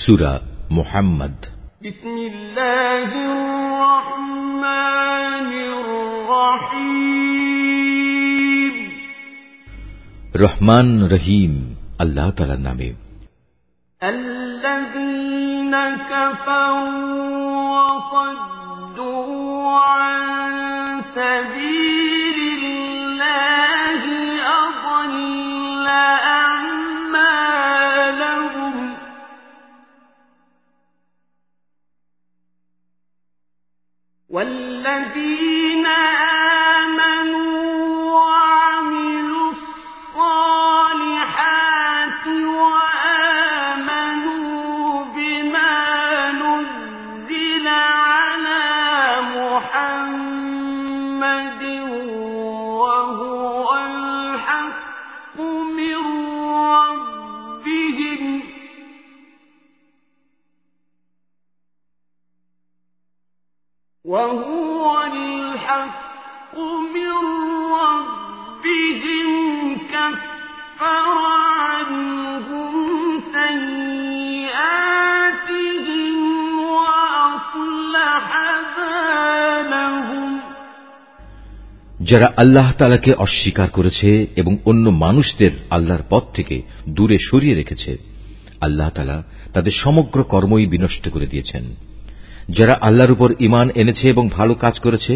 সুরা মোহাম্মদ بسم الله الرحمن الرحيم রহমান রহিম আল্লাহ তালার নামে الذين كفروا وصدوا عن سبيل والذين آمنوا وهو الحق من ربهم كفر عنهم سيئاتهم وأصلح بالهم যারা আল্লাহ তালাকে অস্বীকার করেছে এবং অন্য মানুষদের আল্লাহর পথ থেকে দূরে সরিয়ে রেখেছে আল্লাহ তালা তাদের সমগ্র কর্মই বিনষ্ট করে দিয়েছেন যারা আল্লাহর উপর ইমান এনেছে এবং ভালো কাজ করেছে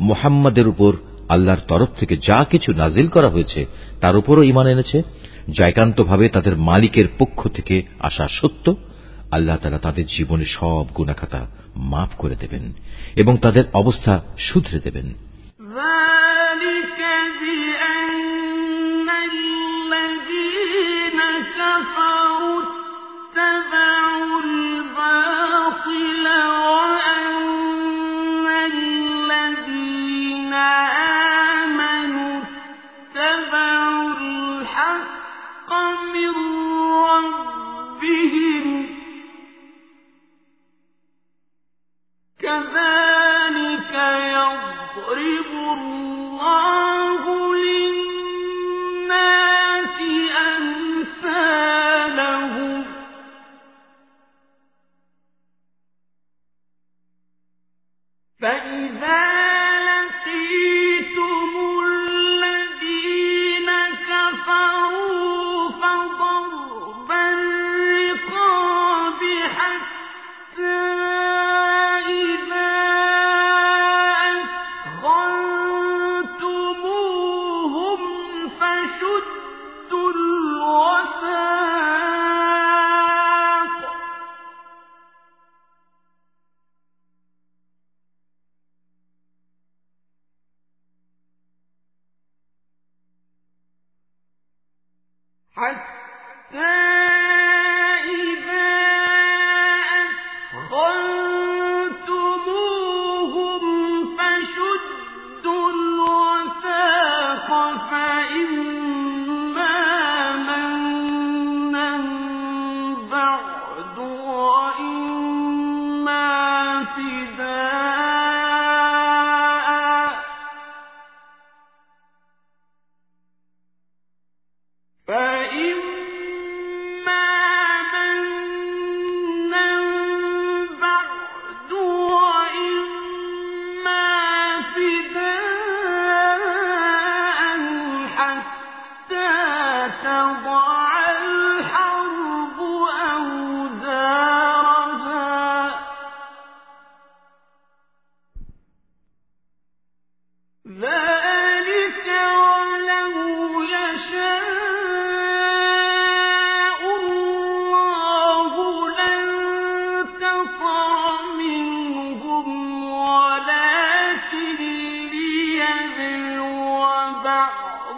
মোহাম্মদের উপর আল্লাহর তরফ থেকে যা কিছু নাজিল করা হয়েছে তার উপরও ইমান এনেছে যা একান্তভাবে তাদের মালিকের পক্ষ থেকে আসা সত্য আল্লাহ তালা তাদের জীবনে সব গুণাখাতা মাফ করে দেবেন এবং তাদের অবস্থা শুধরে দেবেন ذلك بأن الذين كفروا اتبعوا من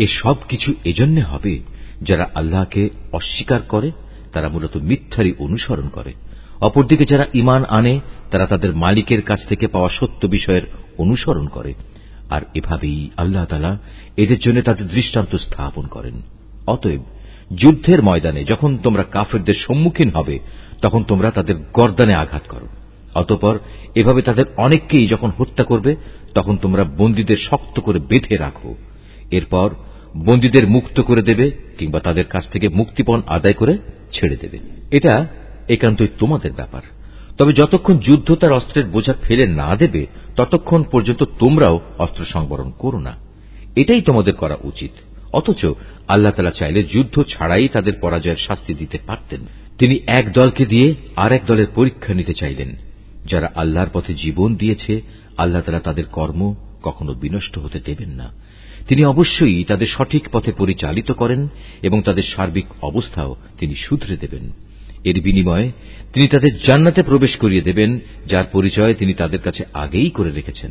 এ সব কিছু এজন্য হবে যারা আল্লাহকে অস্বীকার করে, তারা মূলত মিথ্যারই অনুসরণ করে। অপরদিকে যারা ইমান আনে, তারা তাদের মালিকের কাছ থেকে পাওয়া সত্য বিষয়ের অনুসরণ করে। আর এভাবেই আল্লাহ তালা এদের জন্য তাদের দৃষ্টান্ত স্থাপন করেন। অতএব যুদ্ধের ময়দানে যখন তোমরা কাফেরদের সম্মুখীন হবে, তখন তোমরা তাদের গর্দানে আঘাত করো। অতপর এভাবে তাদের অনেককেই যখন হত্যা করবে, তখন তোমরা বন্দীদের শক্ত করে বেঁধে রাখো। এরপর বন্দীদের মুক্ত করে দেবে কিংবা তাদের কাছ থেকে মুক্তিপণ আদায় করে ছেড়ে দেবে। এটা একান্তই তোমাদের ব্যাপার। তবে যতক্ষণ যুদ্ধ তার অস্ত্রের বোঝা ফেলে না দেবে, ততক্ষণ পর্যন্ত তোমরাও অস্ত্র সংবরণ করো না। এটাই তোমাদের করা উচিত। অথচ আল্লাহ তালা চাইলে যুদ্ধ ছাড়াই তাদের পরাজয়ের শাস্তি দিতে পারতেন। তিনি এক দলকে দিয়ে আর এক দলের পরীক্ষা নিতে চাইলেন। যারা আল্লাহর পথে জীবন দিয়েছে, আল্লাহ তালা তাদের কর্ম কখনো বিনষ্ট হতে দেবেন না। তিনি অবশ্যই তাদের সঠিক পথে পরিচালিত করেন এবং তাদের সার্বিক অবস্থাও তিনি শুধরে দেবেন। এর বিনিময়ে তিনি তাদের জান্নাতে প্রবেশ করিয়ে দেবেন, যার পরিচয় তিনি তাদের কাছে আগেই করে রেখেছেন।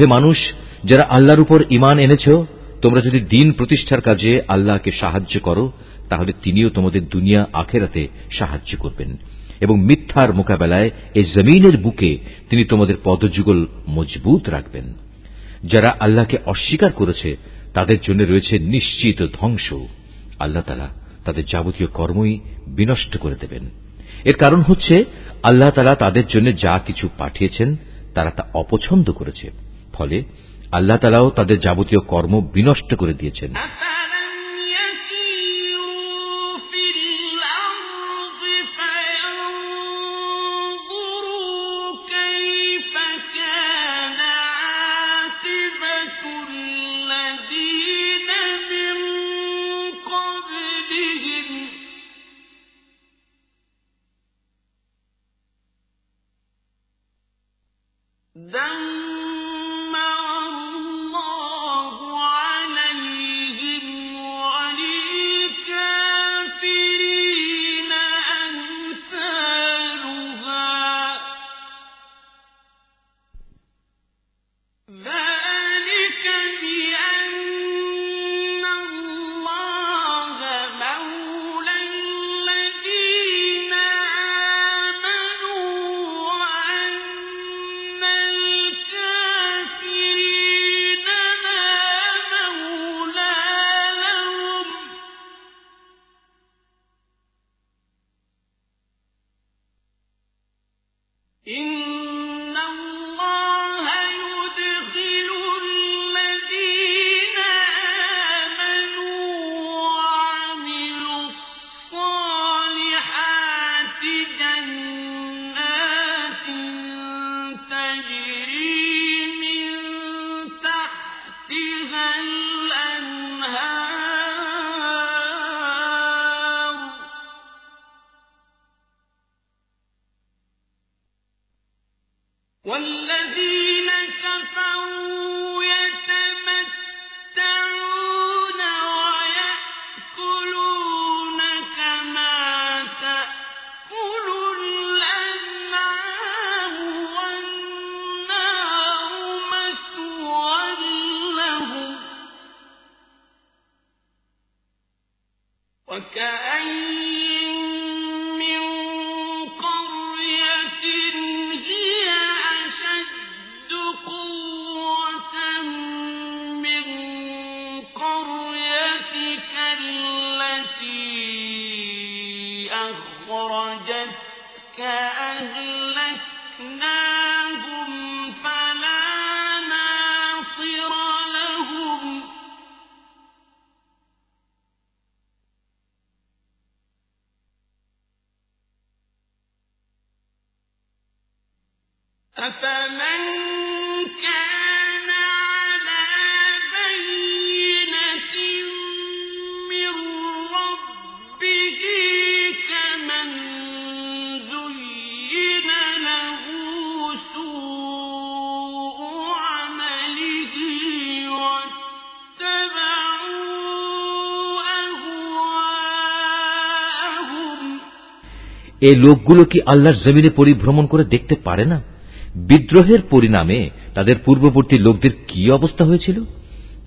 ওহে মানুষ, যারা আল্লাহর উপর ইমান এনেছ, তোমরা যদি দিন প্রতিষ্ঠার কাজে আল্লাহকে সাহায্য করো, তাহলে তিনিও তোমাদের দুনিয়া আখেরাতে সাহায্য করবেন। এবং মিথ্যার মোকাবেলায় এই জমিনের বুকে তিনি তোমাদের পদযুগল মজবুত রাখবেন। যারা আল্লাহকে অস্বীকার করেছে, তাদের জন্য রয়েছে নিশ্চিত ধ্বংস। আল্লাহ তালা তাদের যাবতীয় কর্মই বিনষ্ট করে দেবেন। এর কারণ হচ্ছে, আল্লাহ তালা তাদের জন্য যা কিছু পাঠিয়েছেন, তারা তা অপছন্দ করেছে। ফলে আল্লাহ তালাও তাদের যাবতীয় কর্ম বিনষ্ট করে দিয়েছেন। এই লোকগুলো কি আল্লাহর জমিনে পরিভ্রমণ করে দেখতে পারে না? বিদ্রোহের পরিণামে তাদের পূর্ববর্তী লোকদের কি অবস্থা হয়েছিল?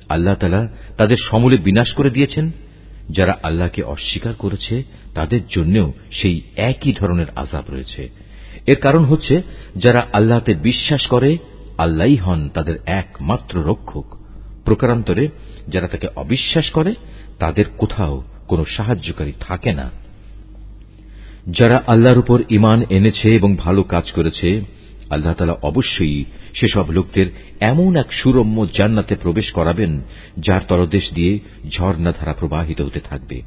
আল্লাহ তালা তাদের সমূলে বিনাশ করে দিয়েছেন। যারা আল্লাহকে অস্বীকার করেছে, তাদের জন্যও সেই একই ধরনের আজাব রয়েছে। এর কারণ হচ্ছে, যারা আল্লাহতে বিশ্বাস করে, আল্লাহই হন তাদের একমাত্র রক্ষক। প্রকারান্তরে, যারা তাকে অবিশ্বাস করে, তাদের কোথাও কোনো সাহায্যকারী থাকে না। যারা আল্লাহর উপর ইমান এনেছে এবং ভালো কাজ করেছে, আল্লাহ তালা অবশ্যই সেসব লোকদের এমন এক সুরম্য জান্নাতে প্রবেশ করাবেন, যার তলদেশ দিয়ে ঝর্ণাধারা প্রবাহিত হতে থাকবে।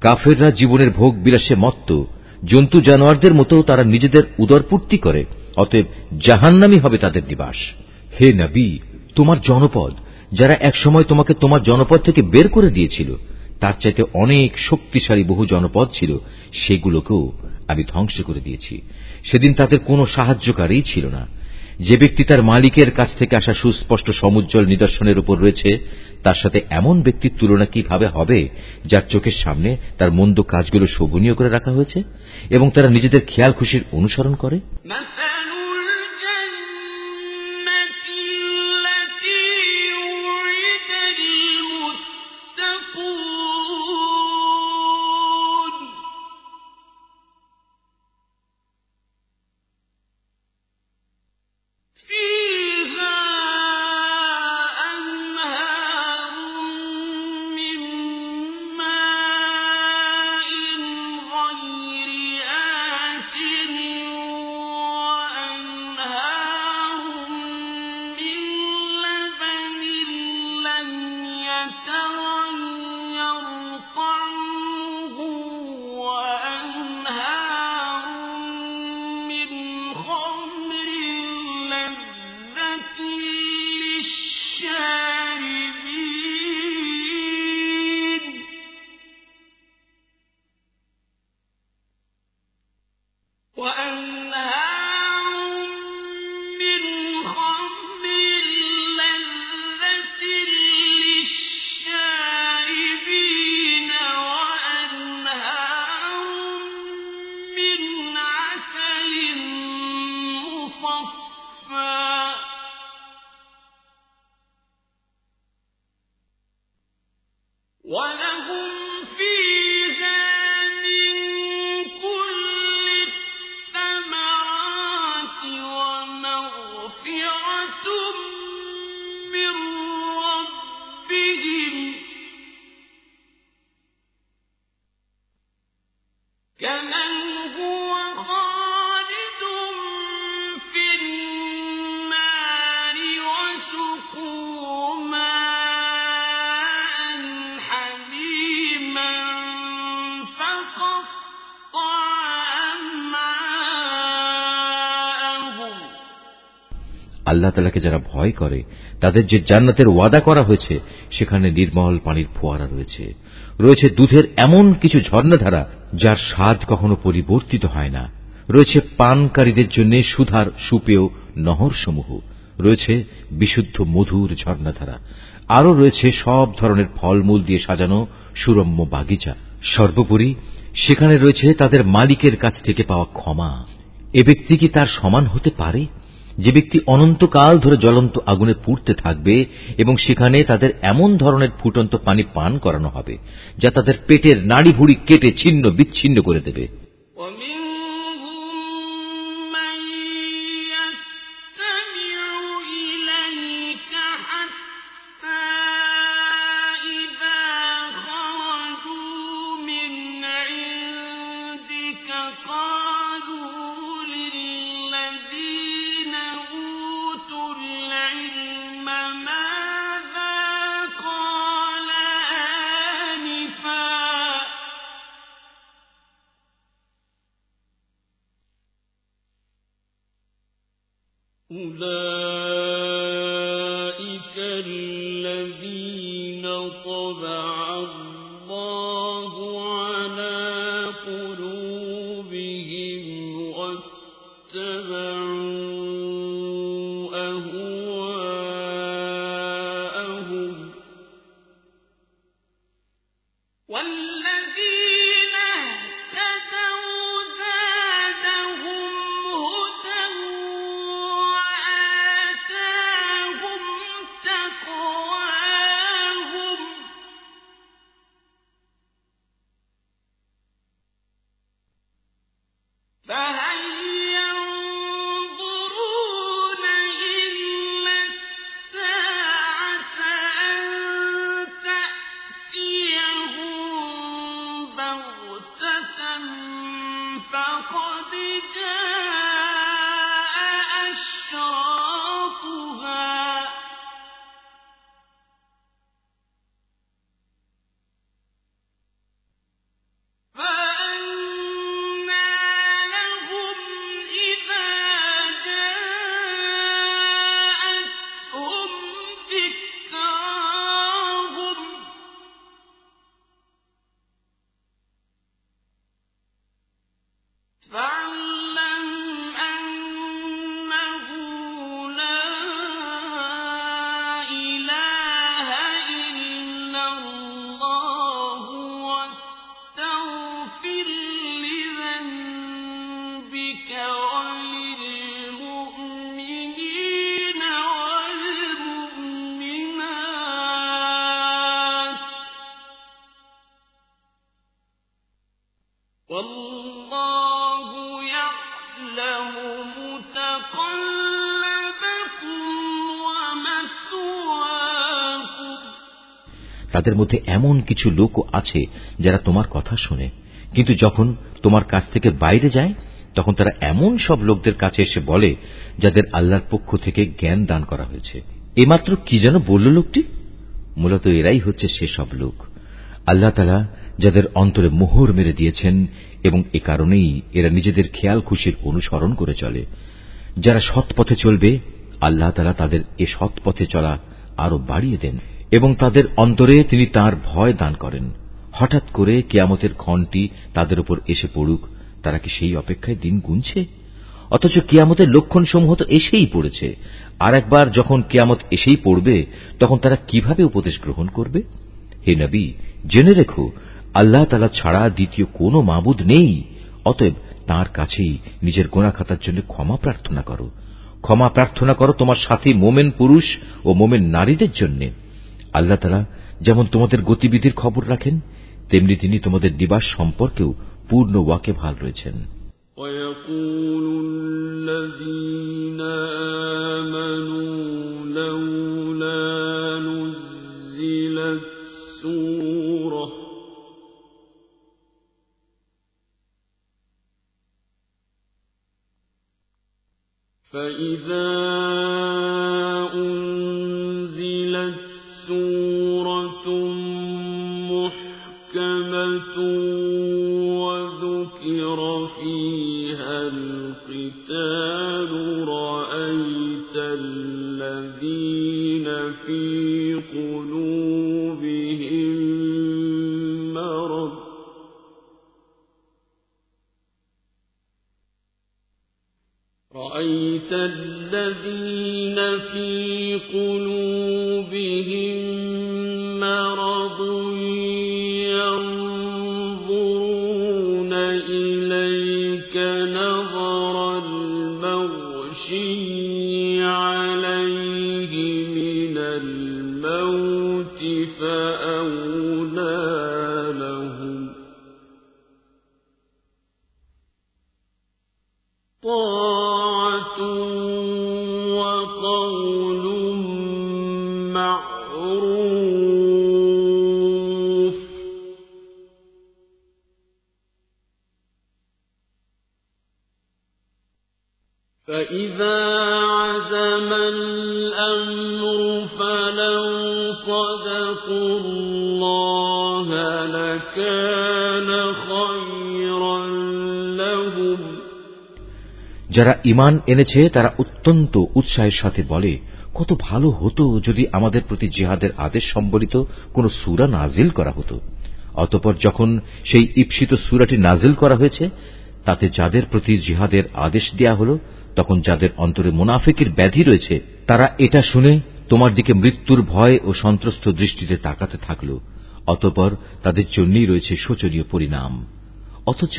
কাফেররা জীবনের ভোগ বিলাসে মত্ত, জন্তু জানোয়ারদের মতো তারা নিজেদের উদরপূর্তি করে, অতএব জাহান্নামি হবে তাদের নিবাস। হে নবী, তোমার জনপদ, যারা একসময় তোমাকে তোমার জনপদ থেকে বের করে দিয়েছিল তার চাইতে অনেক শক্তিশালী বহু জনপদ ছিল, সেগুলোকেও আমি ধ্বংস করে দিয়েছি। সেদিন তাদের কোনো সাহায্যকারী ছিল না। যে ব্যক্তি তার মালিকের কাছ থেকে আসা সুস্পষ্ট সমুজ্জ্বল নিদর্শনের উপর রয়েছে, তার সাথে এমন ব্যক্তির তুলনা কীভাবে হবে, যার চোখের সামনে তার মন্দ কাজগুলো শোভনীয় করে রাখা হয়েছে এবং তারা নিজেদের খেয়াল খুশির অনুসরণ করে? আল্লাহ তালাকে যারা ভয় করে, তাদের যে জান্নাতের ওয়াদা করা হয়েছে, সেখানে নির্মল পানির ফোয়ারা রয়েছে। রয়েছে দুধের এমন কিছু ঝর্ণাধারা, যার স্বাদ কখনো পরিবর্তিত হয় না। রয়েছে পানকারীদের জন্য সুধার সুপেয় নহরসমূহ। রয়েছে বিশুদ্ধ মধুর ঝর্ণাধারা। আরও রয়েছে সব ধরনের ফলমূল দিয়ে সাজানো সুরম্য বাগিচা। সর্বোপরি, সেখানে রয়েছে তাদের মালিকের কাছ থেকে পাওয়া ক্ষমা। এ ব্যক্তি কি তার সমান হতে পারে? যে ব্যক্তি অনন্তকাল ধরে জ্বলন্ত আগুনে পুড়তে থাকবে এবং সেখানে তাদের এমন ধরনের ফুটন্ত পানি পান করানো হবে, যা তাদের পেটের নাড়ি ভুড়ি কেটে ছিন্ন বিচ্ছিন্ন করে দেবে। والله يعلم متقلبكم ومثواكم তাদের মধ্যে এমন কিছু লোকও আছে যারা তোমার কথা শোনে কিন্তু যখন তোমার কাছ থেকে বাইরে যায় তখন তারা এমন সব লোকদের কাছে এসে বলে যাদের আল্লাহর পক্ষ থেকে জ্ঞান দান করা হয়েছে এমাত্র কি যেন বলল লোকটি মূলত এরাই হচ্ছে সেসব লোক আল্লাহ তালা যাদের অন্তরে মোহর মেরে দিয়েছেন এবং এ কারণেই এরা নিজেদের খেয়াল খুশির অনুসরণ করে চলে। যারা সৎ পথে চলবে, আল্লাহ তালা তাদের এ সৎ পথে চলা আরও বাড়িয়ে দেন এবং তাদের অন্তরে তিনি তার ভয় দান করেন। হঠাৎ করে কেয়ামতের ক্ষণটি তাদের উপর এসে পড়ুক, তারা কি সেই অপেক্ষায় দিন গুনছে? অথচ কেয়ামতের লক্ষণসমূহ তো এসেই পড়েছে। আর একবার যখন কেয়ামত এসেই পড়বে, তখন তারা কীভাবে উপদেশ গ্রহণ করবে? হে নবী জেনে রেখো আল্লাহ তালা ছাড়া দ্বিতীয় কোনো মাবুদ নেই অতএব তার কাছেই নিজের গোনাখাতার জন্য ক্ষমা প্রার্থনা করো ক্ষমা প্রার্থনা করো তোমার সাথী মোমেন পুরুষ ও মোমেন নারীদের জন্য আল্লাহ তালা যেমন তোমাদের গতিবিধির খবর রাখেন তেমনি তিনি তোমাদের নিবাস সম্পর্কেও পূর্ণ ওয়াকে ভাল রয়েছেন ويقول الذين آمنوا فإذا أنزلت سورة محكمة وذكر فيها القتال رأيت الذين في قلوبهم مرض ينظرون إليك যারা ইমান এনেছে, তারা অত্যন্ত উৎসাহের সাথে বলে, কত ভালো হতো যদি আমাদের প্রতি জিহাদের আদেশ সম্বলিত কোন সুরা নাজিল করা হতো। অতপর যখন সেই ঈপ্সিত সুরাটি নাজিল করা হয়েছে, তাতে যাদের প্রতি জিহাদের আদেশ দেয়া হল, তখন যাদের অন্তরে মুনাফিকের ব্যাধি রয়েছে, তারা এটা শুনে তোমার দিকে মৃত্যুর ভয় ও সন্ত্রস্ত দৃষ্টিতে তাকাতে থাকল। অতপর তাদের জন্যই রয়েছে শোচনীয় পরিণাম। অথচ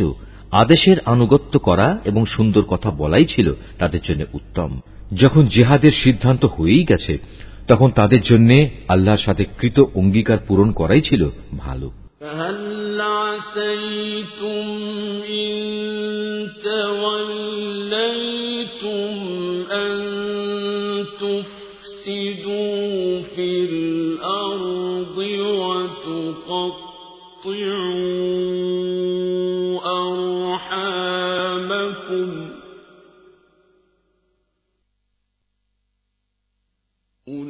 আদেশের আনুগত্য করা এবং সুন্দর কথা বলাই ছিল তাদের জন্য উত্তম যখন জেহাদের সিদ্ধান্ত হয়েই গেছে তখন তাদের জন্য আল্লাহর সাথে কৃত অঙ্গীকার পূরণ করাই ছিল ভালো فهل عسيتم إن توليتم أن تفسدوا في الأرض وتقطعوا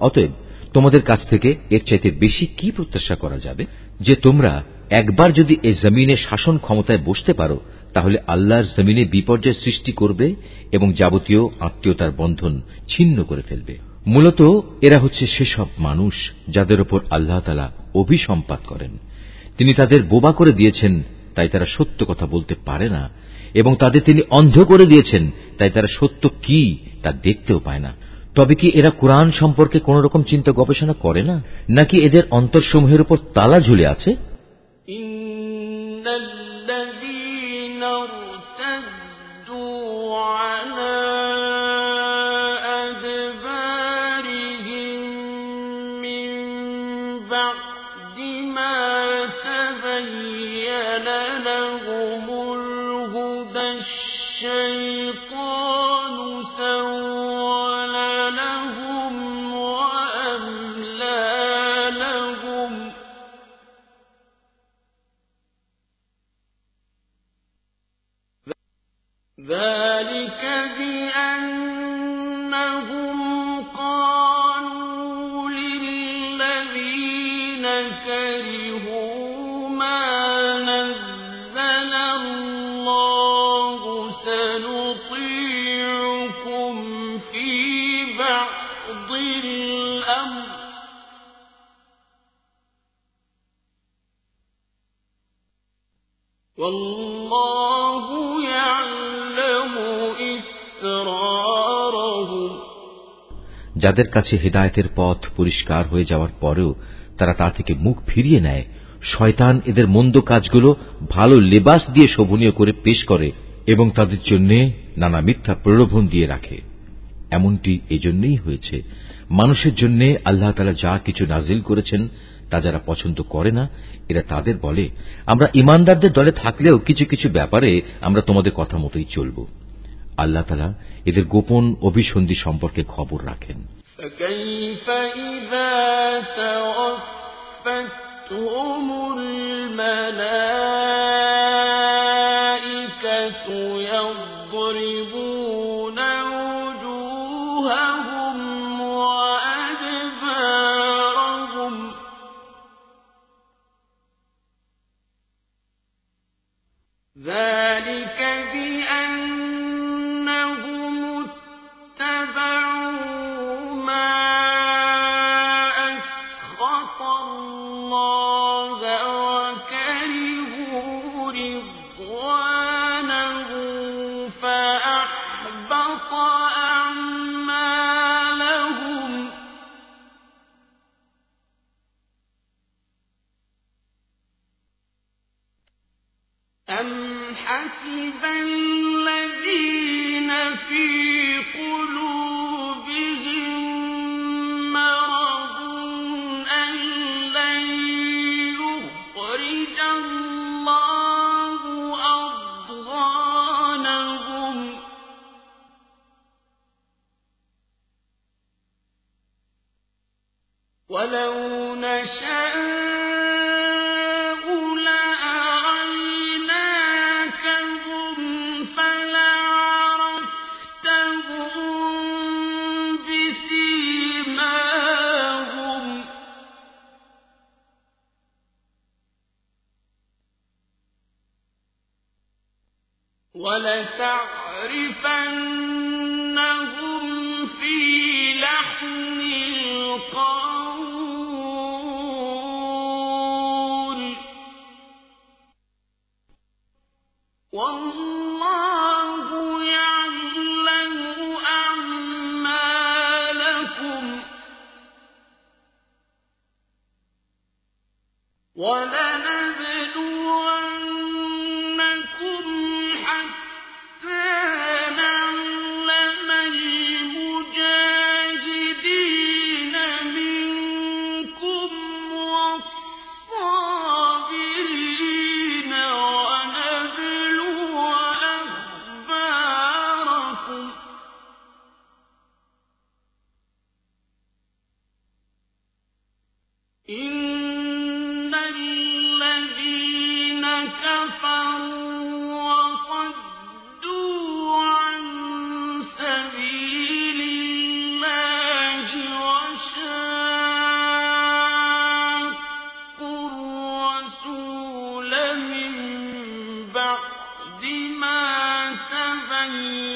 অতএব তোমাদের কাছ থেকে এর চাইতে বেশি কি প্রত্যাশা করা যাবে? যে তোমরা একবার যদি এই জমিনে শাসন ক্ষমতায় বসতে পারো, তাহলে আল্লাহর জমিনে বিপর্যয় সৃষ্টি করবে এবং যাবতীয় আত্মীয়তার বন্ধন ছিন্ন করে ফেলবে। মূলত এরা হচ্ছে সেসব মানুষ যাদের ওপর আল্লাহ তালা অভিসম্পাত করেন। তিনি তাদের বোবা করে দিয়েছেন, তাই তারা সত্য কথা বলতে পারে না, এবং তাদের তিনি অন্ধ করে দিয়েছেন, তাই তারা সত্য কি তা দেখতেও পায় না। তবে কি এরা কোরআন সম্পর্কে কোন রকম চিন্তা গবেষণা করে না নাকি এদের অন্তরসমূহের উপর তালা ঝুলে আছে إن الذين ارتدوا على أدبارهم من بعد যাদের কাছে হেদায়েতের পথ পরিষ্কার হয়ে যাওয়ার পরেও তারা তা থেকে মুখ ফিরিয়ে নেয়, শয়তান এদের মন্দ কাজগুলো ভালো লেবাস দিয়ে শোভনীয় করে পেশ করে এবং তাদের জন্য নানা মিথ্যা প্রলোভন দিয়ে রাখে। এমনটি এজন্যই হয়েছে। মানুষের জন্য আল্লাহ তালা যা কিছু নাজিল করেছেন তা যারা পছন্দ করে না, এরা তাদের বলে, আমরা ইমানদারদের দলে থাকলেও কিছু কিছু ব্যাপারে আমরা তোমাদের কথা মতোই চলব। আল্লাহ তালা এদের গোপন অভিসন্ধি সম্পর্কে খবর রাখেন فكيف إذا توفتهم الملائكة يضربون وجوههم وأدبارهم ذلك حسب والله عَنْ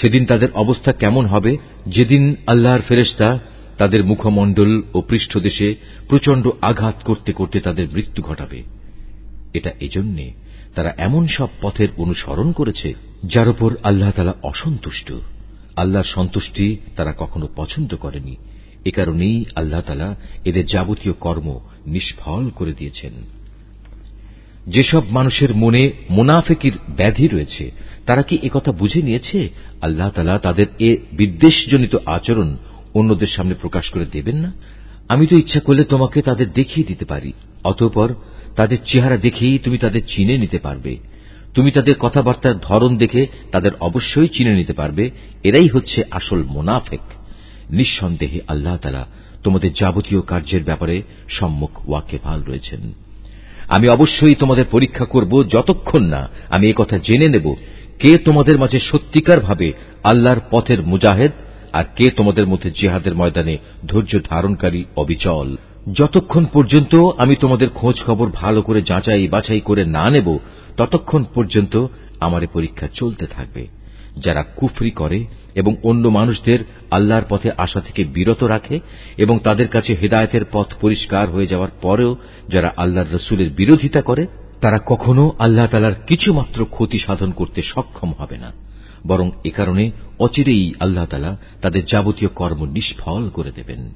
সেদিন তাদের অবস্থা কেমন হবে? যেদিন আল্লাহর ফেরেশতা তাদের মুখমণ্ডল ও পৃষ্ঠদেশে প্রচণ্ড আঘাত করতে করতে তাদের মৃত্যু ঘটাবে। এটা এজন্যে তারা এমন সব পথের অনুসরণ করেছে, যার উপর আল্লাহ তালা অসন্তুষ্ট। আল্লাহর সন্তুষ্টি তারা কখনো পছন্দ করেনি। এ কারণেই আল্লাহ তালা এদের যাবতীয় কর্ম নিষ্ফল করে দিয়েছেন। যেসব মানুষের মনে মোনাফেকির ব্যাধি রয়েছে, তারা কি একথা বুঝে নিয়েছে? আল্লাহ তালা তাদের এ বিদ্বেষজনিত আচরণ অন্যদের সামনে প্রকাশ করে দেবেন না? আমি তো ইচ্ছা করলে তোমাকে তাদের দেখিয়ে দিতে পারি, অতঃপর তাদের চেহারা দেখেই তুমি তাদের চিনে নিতে পারবে। তুমি তাদের কথাবার্তার ধরন দেখে তাদের অবশ্যই চিনে নিতে পারবে। এরাই হচ্ছে আসল মোনাফেক। নিঃসন্দেহে আল্লাহ তালা তোমাদের যাবতীয় কার্যের ব্যাপারে সম্মুখ ওয়াকেফাল রয়েছেন। আমি অবশ্যই তোমাদের পরীক্ষা করব যতক্ষণ না আমি কথা জেনে নেব কে তোমাদের মাঝে সত্যিকার ভাবে আল্লাহর পথের মুজাহেদ আর কে তোমাদের মধ্যে জেহাদের ময়দানে ধৈর্য ধারণকারী অবিচল। যতক্ষণ পর্যন্ত আমি তোমাদের খোঁজ খবর ভালো করে যাচাই বাছাই করে না নেব, ততক্ষণ পর্যন্ত আমার পরীক্ষা চলতে থাকবে। যারা কুফরি করে এবং অন্য মানুষদের আল্লাহর পথে আসা থেকে বিরত রাখে এবং তাদের কাছে হেদায়তের পথ পরিষ্কার হয়ে যাওয়ার পরেও যারা আল্লাহর রসুলের বিরোধিতা করে, তারা কখনো আল্লাহ তালার কিছুমাত্র ক্ষতি সাধন করতে সক্ষম হবে না, বরং এ কারণে অচিরেই আল্লাহ তালা তাদের যাবতীয় কর্ম নিষ্ফল করে দেবেন।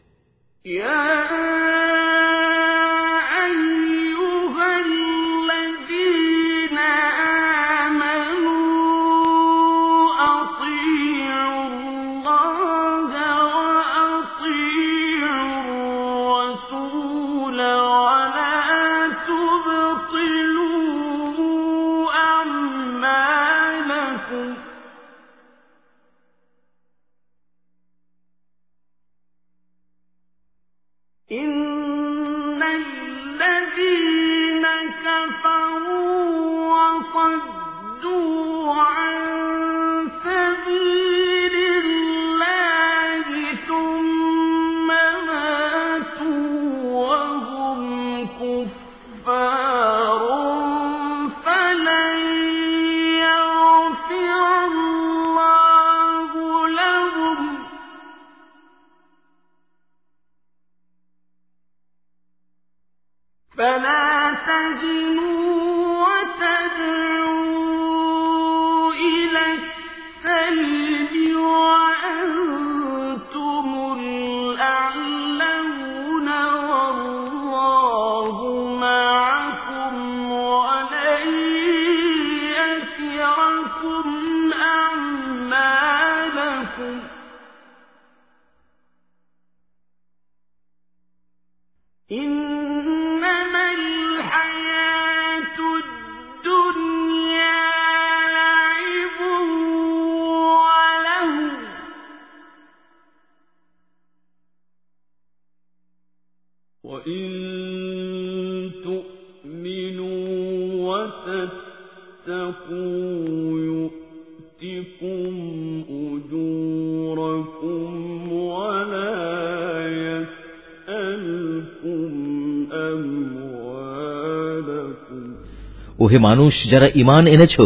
ওহে মানুষ, যারা ইমান এনেছ,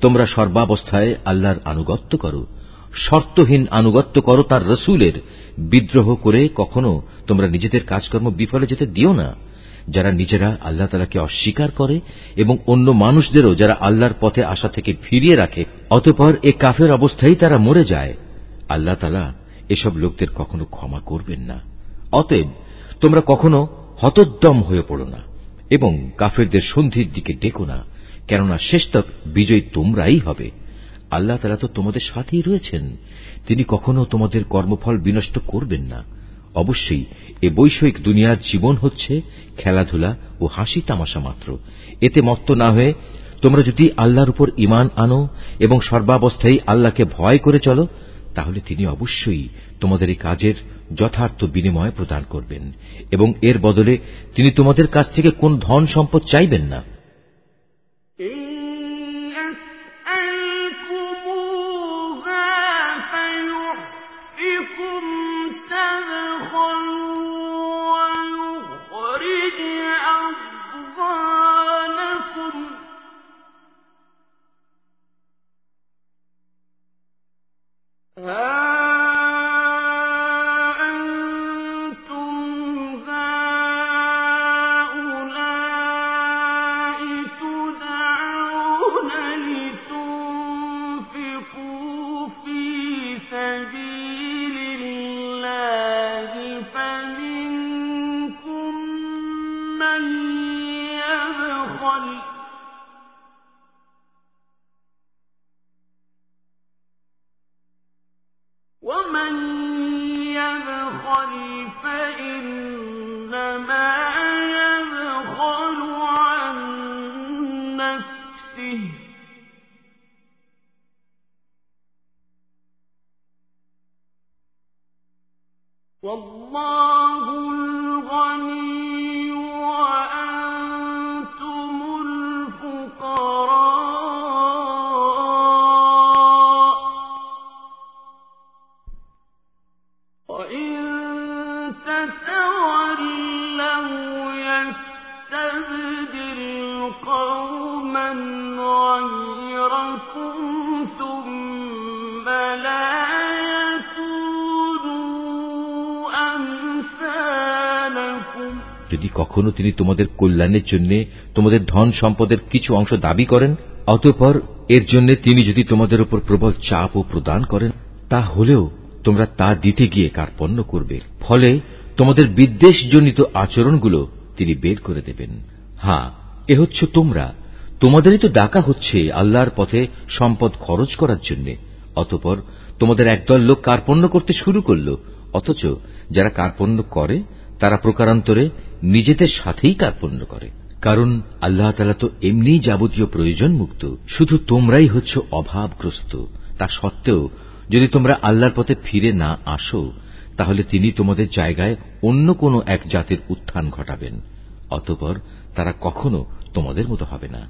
তোমরা সর্বাবস্থায় আল্লাহর আনুগত্য করো। শর্তহীন আনুগত্য করো তার রসুলের। বিদ্রোহ করে কখনো তোমরা নিজেদের কাজকর্ম বিফলে যেতে দিও না। যারা নিজেরা আল্লাহ তালাকে অস্বীকার করে এবং অন্য মানুষদেরও যারা আল্লাহর পথে আসা থেকে ফিরিয়ে রাখে, অতপর এ কাফের অবস্থায় তারা মরে যায়। আল্লাহ তালা এসব লোকদের কখনো ক্ষমা করবেন না। অতএব তোমরা কখনো হতোদ্যম হয়ে পড়ো না। এবং কাফেরদের সন্ধির দিকে ডেকো না, কেননা শেষতক বিজয়ী তোমরাই হবে। আল্লাহ তালা তো তোমাদের সাথেই রয়েছেন। তিনি কখনো তোমাদের কর্মফল বিনষ্ট করবেন না। অবশ্যই এ বৈষয়িক দুনিয়ার জীবন হচ্ছে খেলাধুলা ও হাসি তামাশা মাত্র। এতে মত্ত না হয়ে তোমরা যদি আল্লাহর উপর ইমান আনো এবং সর্বাবস্থায় আল্লাহকে ভয় করে চলো, তাহলে তিনি অবশ্যই তোমাদের এই কাজের যথার্থ বিনিময় প্রদান করবেন, এবং এর বদলে তিনি তোমাদের কাছ থেকে কোন ধন সম্পদ চাইবেন না। যদি কখনো তিনি তোমাদের কল্যাণের জন্য, তোমাদের ধন সম্পদের কিছু অংশ দাবি করেন, অতঃপর এর জন্য তিনি যদি তোমাদের উপর প্রবল চাপ ও প্রদান করেন তা হলেও তোমরা তা দিতে গিয়ে কার্পণ্য করবে। ফলে তোমাদের বিদ্বেষজনিত আচরণগুলো তিনি বের করে দেবেন। হ্যাঁ এ হচ্ছে তোমরা। তোমাদেরই তো ডাকা হচ্ছে আল্লাহর পথে সম্পদ খরচ করার জন্য। অতঃপর তোমাদের একদল লোক কার্পণ্য করতে শুরু করল। অথচ যারা কার্পণ্য করে, তারা প্রকারান্তরে নিজেদের সাথেই কার্পণ্য করে। কারণ আল্লাহ তালা তো এমনিই যাবতীয় প্রয়োজন মুক্ত। শুধু তোমরাই হচ্ছ অভাবগ্রস্ত। তা সত্ত্বেও যদি তোমরা আল্লাহর পথে ফিরে না আসো, তাহলে তিনি তোমাদের জায়গায় অন্য কোনো এক জাতির উত্থান ঘটাবেন। অতঃপর তারা কখনো তোমাদের মতো হবে না।